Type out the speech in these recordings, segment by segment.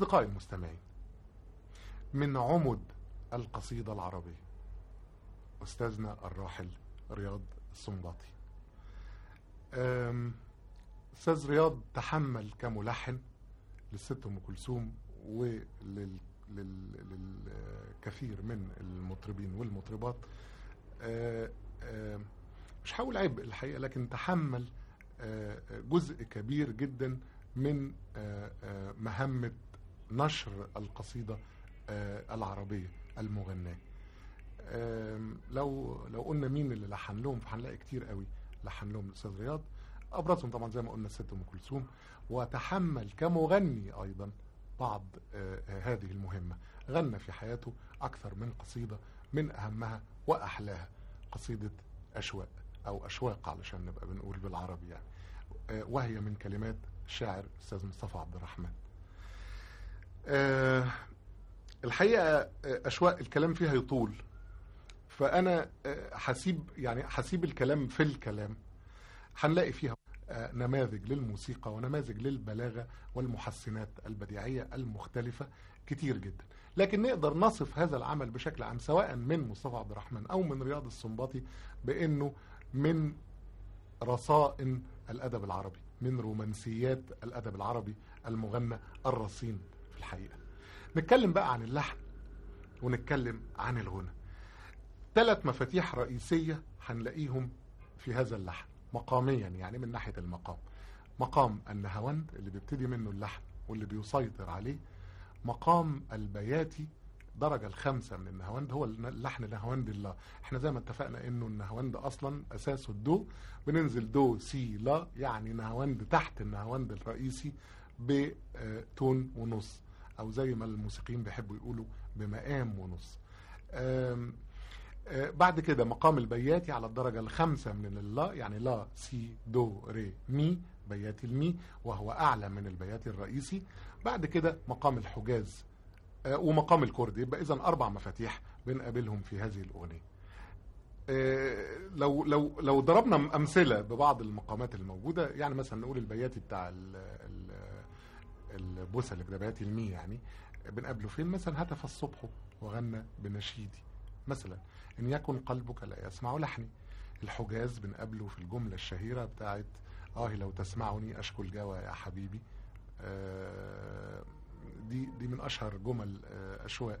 أصدقائي المستمعين من عمد القصيدة العربية أستاذنا الراحل رياض السنباطي. أستاذ رياض تحمل كملحن للست أم كلثوم وللكثير من المطربين والمطربات. مش هقول عبء الحقيقة لكن تحمل جزء كبير جدا من مهمة نشر القصيدة آه، العربية المغناة لو لو قلنا مين اللي لحن لهم فهنلاقي كتير قوي لحن لهم الأستاذ رياض أبرزهم طبعا زي ما قلنا الست أم كلثوم. وتحمل كمغني أيضا بعض آه، آه، هذه المهمة. غنى في حياته أكثر من قصيدة من أهمها وأحلاها قصيدة أشواق أو أشواق علشان نبقى بنقول بالعربي يعني. وهي من كلمات الشاعر الاستاذ مصطفى عبد الرحمن. آه، الحقيقة آه، أشواق الكلام فيها يطول. فأنا آه، هسيب يعني هسيب الكلام في الكلام. هنلاقي فيها آه، نماذج للموسيقى ونماذج للبلاغة والمحسنات البديعية المختلفة كتير جدا. لكن نقدر نصف هذا العمل بشكل عام سواء من مصطفى عبد الرحمن أو من رياض السنباطي بأنه من رصائن الأدب العربي من رومانسيات الأدب العربي المغنى الرصين. في الحقيقة. نتكلم بقى عن اللحن ونتكلم عن الغنى. ثلاث مفاتيح رئيسية هنلاقيهم في هذا اللحن مقاميا يعني من ناحية المقام. مقام النهاوند اللي بيبتدي منه اللحن واللي بيسيطر عليه. مقام البياتي درجة الخامسة من النهاوند هو اللحن نهاوند الله. إحنا زي ما اتفقنا إنه النهاوند أصلا أساسه الدو. بننزل دو سي لا يعني نهاوند تحت النهاوند الرئيسي بتون ونص. أو زي ما الموسيقيين بيحبوا يقولوا بمقام ونص. آم، آه، بعد كده مقام البياتي على الدرجة الخامسة من اللا يعني لا سي دو ري مي بياتي المي وهو أعلى من البياتي الرئيسي. بعد كده مقام الحجاز آه، ومقام الكرد يبقى إذا أربع مفاتيح بنقابلهم في هذه الأغنية. آه، لو لو لو ضربنا أمثلة ببعض المقامات الموجودة يعني مثلا نقول البياتي بتاع ال ال البوسة اللي بياتي المي يعني بنقابله فين؟ مثلا هتف الصبح وغنى بنشيدي. مثلا إن يكن قلبك لا يسمع لحني. الحجاز بنقابله في الجملة الشهيرة بتاعت آه لو تسمعني أشكو الجوى يا حبيبي. آه دي دي من أشهر جمل آه أشواق.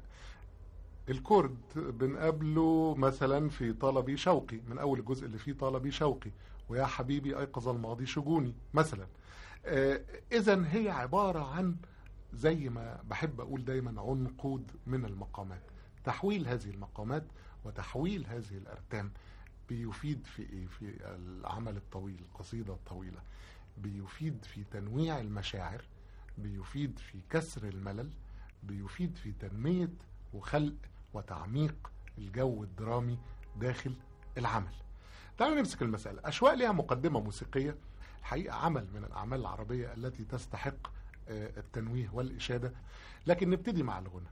الكرد بنقابله مثلا في طلبي شوقي. من أول الجزء اللي فيه طلبي شوقي. ويا حبيبي أيقظ الماضي شجوني. مثلا آه إذا هي عبارة عن زي ما بحب أقول دايما عنقود من المقامات. تحويل هذه المقامات وتحويل هذه الأرتام بيفيد في إيه؟ في العمل الطويل القصيدة الطويلة. بيفيد في تنويع المشاعر بيفيد في كسر الملل بيفيد في تنمية وخلق وتعميق الجو الدرامي داخل العمل. تعالوا نمسك المسألة. أشواق لها مقدمة موسيقية. الحقيقة عمل من الأعمال العربية التي تستحق آه، التنويه والإشادة. لكن نبتدي مع الغنى.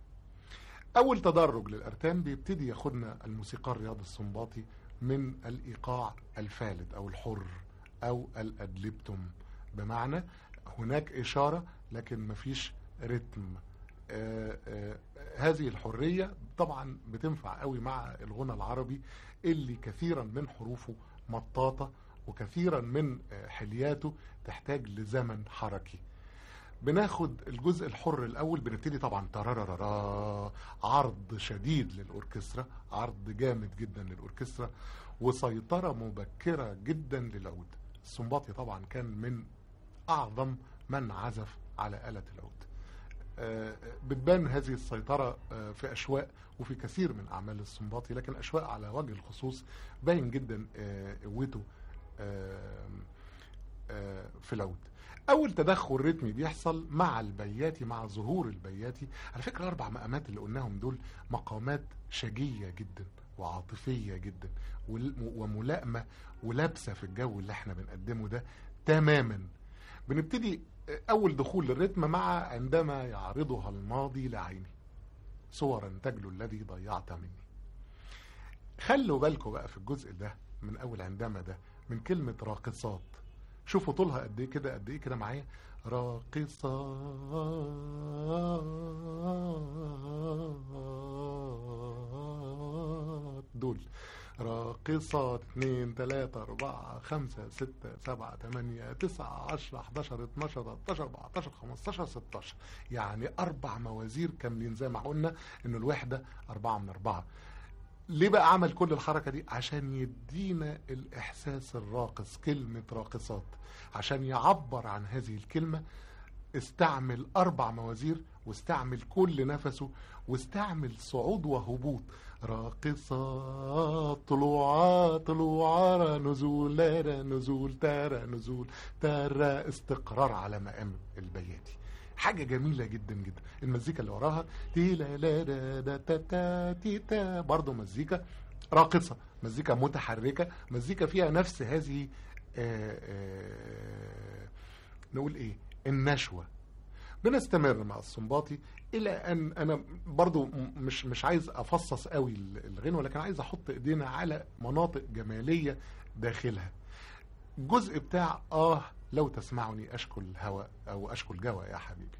أول تدرج للأرتام بيبتدي ياخدنا الموسيقار رياض السنباطي من الإيقاع الفالت أو الحر أو الأدلبتم. بمعنى هناك إشارة لكن مفيش رتم. آه آه هذه الحرية طبعا بتنفع قوي مع الغنى العربي اللي كثيرا من حروفه مطاطة وكثيرا من آه حلياته تحتاج لزمن حركي. بناخد الجزء الحر الأول بنبتدي طبعا ترارارا عرض شديد للأوركسترا عرض جامد جدا للأوركسترا وسيطرة مبكرة جدا للعود. السنباطي طبعا كان من أعظم من عزف على آلة العود. آه، بتبان هذه السيطرة آه، في أشواق وفي كثير من أعمال السنباطي لكن أشواق على وجه الخصوص باين جدا آه، قوته آه، آه، في العود. أول تدخل رتمي بيحصل مع البياتي مع ظهور البياتي على فكرة الأربع مقامات اللي قلناهم دول مقامات شجية جدا وعاطفية جدا وملائمة ولابسة في الجو اللي إحنا بنقدمه ده تماما. بنبتدي أول دخول للرتم مع عندما يعرضها الماضي لعيني. صورا تجلو الذي ضيعت مني. خلوا بالكم بقى في الجزء ده من أول عندما ده من كلمة راقصات. شوفوا طولها قد إيه كده قد إيه كده معايا. راقصات. دول. راقصات. 2 3 4 5 6 7 8 9 10 11 12 13 14 15 16 يعني أربع موازير كاملين زي ما قلنا ان الوحدة 4 من 4 ليه بقى عمل كل الحركة دي؟ عشان يدينا الإحساس الراقص كلمة راقصات. عشان يعبر عن هذه الكلمة استعمل أربع موازير واستعمل كل نفسه واستعمل صعود وهبوط. راقصات طلوعا طلوعا نزول نزول تارا نزول تارا استقرار على مقام البياتي. حاجة جميلة جدا جدا. المزيكا اللي وراها تي لا لا دا تا تا تي تا برضه مزيكا راقصة مزيكا متحركة مزيكا فيها نفس هذه آآ آآ نقول إيه النشوة. بنستمر مع السنباطي إلى أن أنا برضو مش مش عايز أفصص قوي الغنوة لكن عايز أحط إيدينا على مناطق جمالية داخلها. الجزء بتاع آه لو تسمعني أشكو الهوى أو أشكو الجوى يا حبيبي.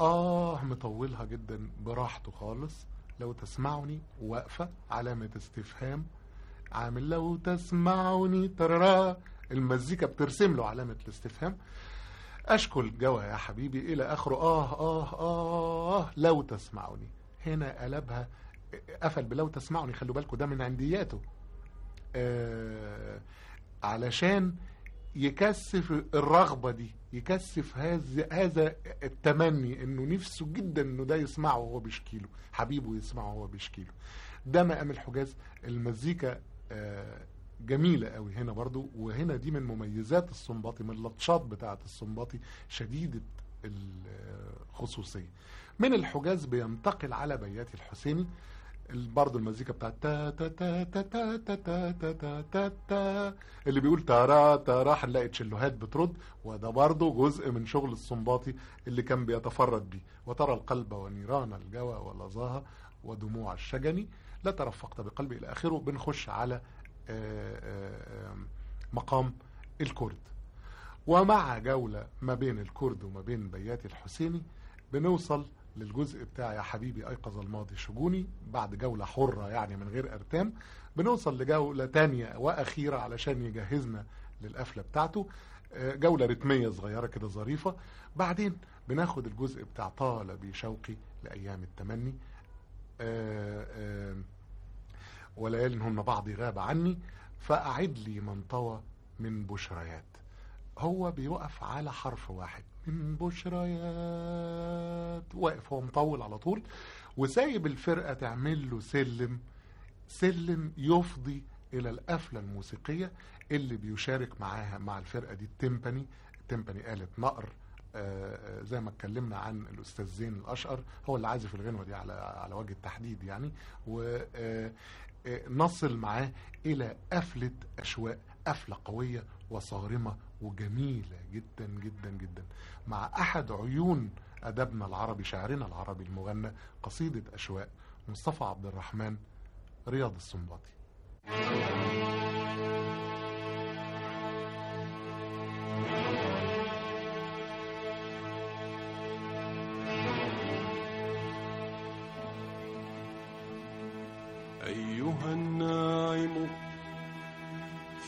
آه مطولها جدا براحته خالص. لو تسمعني واقفة علامة استفهام. عامل لو تسمعني ترى المزيكا بترسم له علامة الاستفهام. أشكو الجوى يا حبيبي إلى آخره. آه آه آه لو تسمعني. هنا قلبها قفل بلو تسمعني خلوا بالكم ده من عندياته. آه علشان يكثف الرغبة دي يكثف هذا هذا التمني إنه نفسه جدا إنه ده يسمعه وهو بيشكيله حبيبه يسمعه وهو بيشكيله ده مقام الحجاز. المزيكا آه جميلة قوي هنا برضو وهنا دي من مميزات السنباطي من اللطشات بتاعة السنباطي شديدة الخصوصية من الحجاز بينتقل على بيات الحسيني. برضه المزيكا بتاعت تا تا تا تا تا تا تا تا تا تا تا اللي بيقول تارا تارا هنلاقي تشلوهات بترد وده برضه جزء من شغل السنباطي اللي كان بيتفرد بيه وترى القلب ونيران الجوى ولظاها ودموع الشجني لا ترفقت بقلبي إلى اخره بنخش على مقام الكرد ومع جولة ما بين الكرد وما بين بيات الحسيني بنوصل للجزء بتاع يا حبيبي أيقظ الماضي شجوني بعد جولة حرة يعني من غير أرتام. بنوصل لجولة تانية وأخيرة علشان يجهزنا للقفلة بتاعته. جولة رتمية صغيرة كده ظريفة. بعدين بناخد الجزء بتاع طال بي شوقي لأيام التمني. آآ آآ وليالي هن بعض غاب عني فأعد لي من طوى من بشريات. هو بيوقف على حرف واحد. من بشريات. واقف هو مطول على طول. وسايب الفرقة تعمل له سلم. سلم يفضي إلى القفلة الموسيقية اللي بيشارك معاها مع الفرقة دي التيمباني. التيمباني آلة نقر. آه زي ما اتكلمنا عن الأستاذ زين الأشقر. هو اللي عازف الغنوة دي على على وجه التحديد يعني. ونصل معاه إلى قفلة أشواق. قفلة قوية وصارمة وجميلة جدا جدا جدا. مع أحد عيون أدبنا العربي شاعرنا العربي المغنى قصيدة أشواق مصطفى عبد الرحمن رياض السنباطي.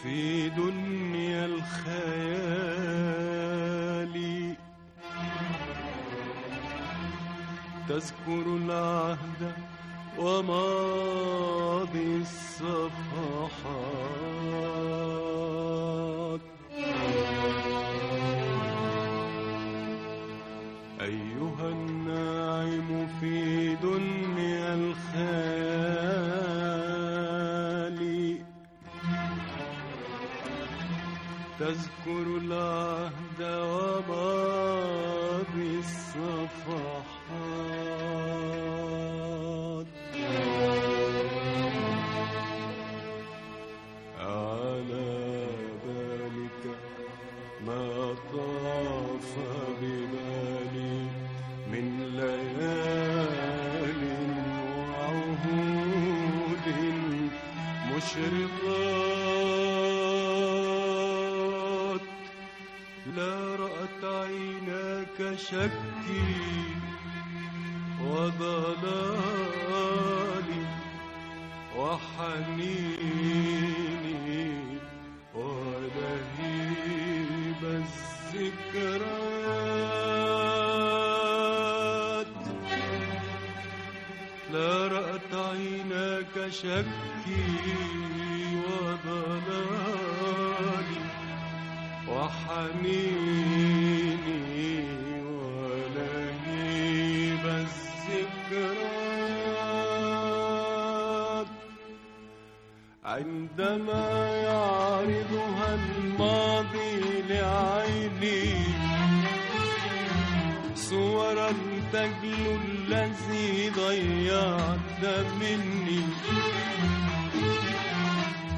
في دنيا الخيال. تذكر العهد وماضي الصفحات تذكر العهد وماضي الصفحات. على بالك ما طاف ببالي من ليال وعهود مشرقات لا رأت عيناك شكي وضلالي وحنيني ولهيب الذكريات. لا رأت عيناك شكي وضلالي وحنيني ولهيب الذكريات عندما يعرضها الماضي لعيني صورا تجلو الذي ضيعت مني.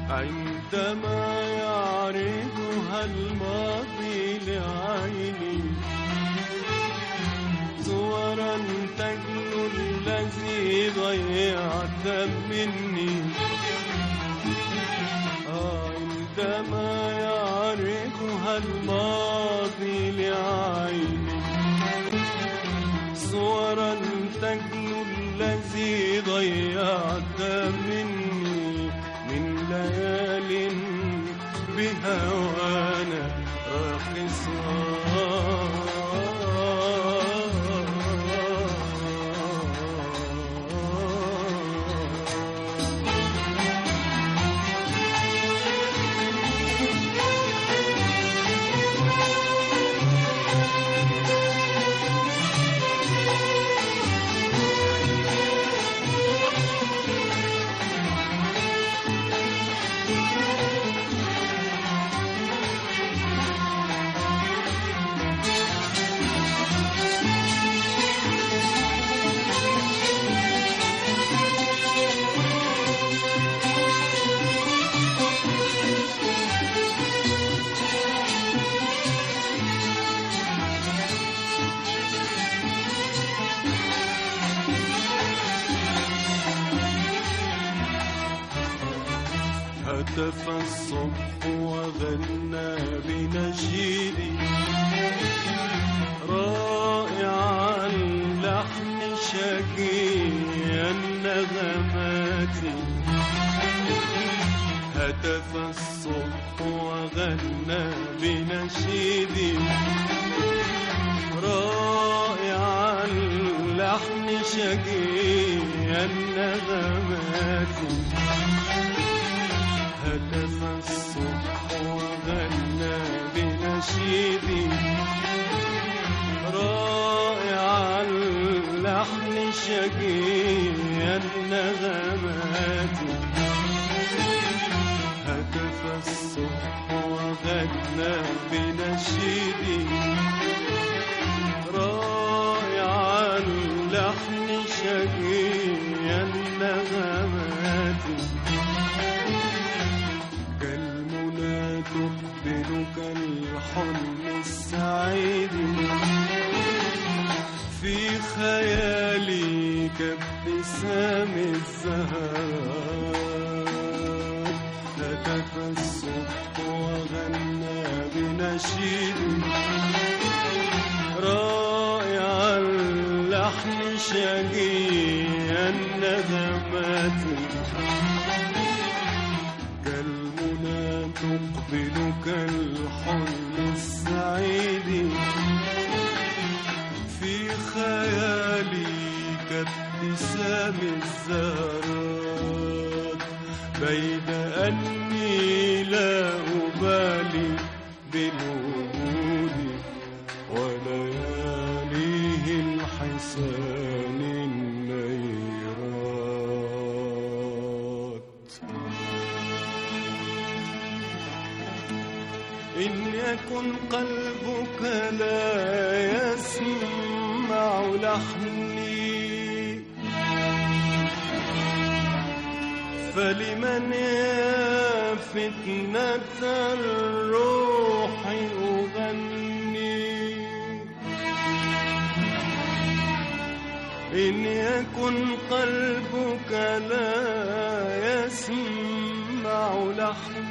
عندما يعرضها الماضي لعيني صورا تجلو الذي ضيعت مني. عندما يعرضها الماضي لعيني صورا تجلو الذي ضيعت مني know. هتف الصبح وغنى بنشيدي رائع اللحن شقي النغمات هتف الصبح وغنى بنشيدي رائع اللحن شقي النغمات هتف الصبح وغنى بنشيدي رائع اللحن شقي النغمات هتف الصبح وغنى بنشيدي كابتسام الزهر. هتف الصبح وغنى بنشيد. رائع اللحن شقي النغمات كالمنى تقبل كالحلم السعيد. في خيالي كابتسام الزهرات بين أني لا أبالي بالوجود ولياليه الحسان النيرات. إن يكن قلبك لا يسمع لحني فلمن فتنة الروح أغني إن يكن قلبك لا يسمع لحني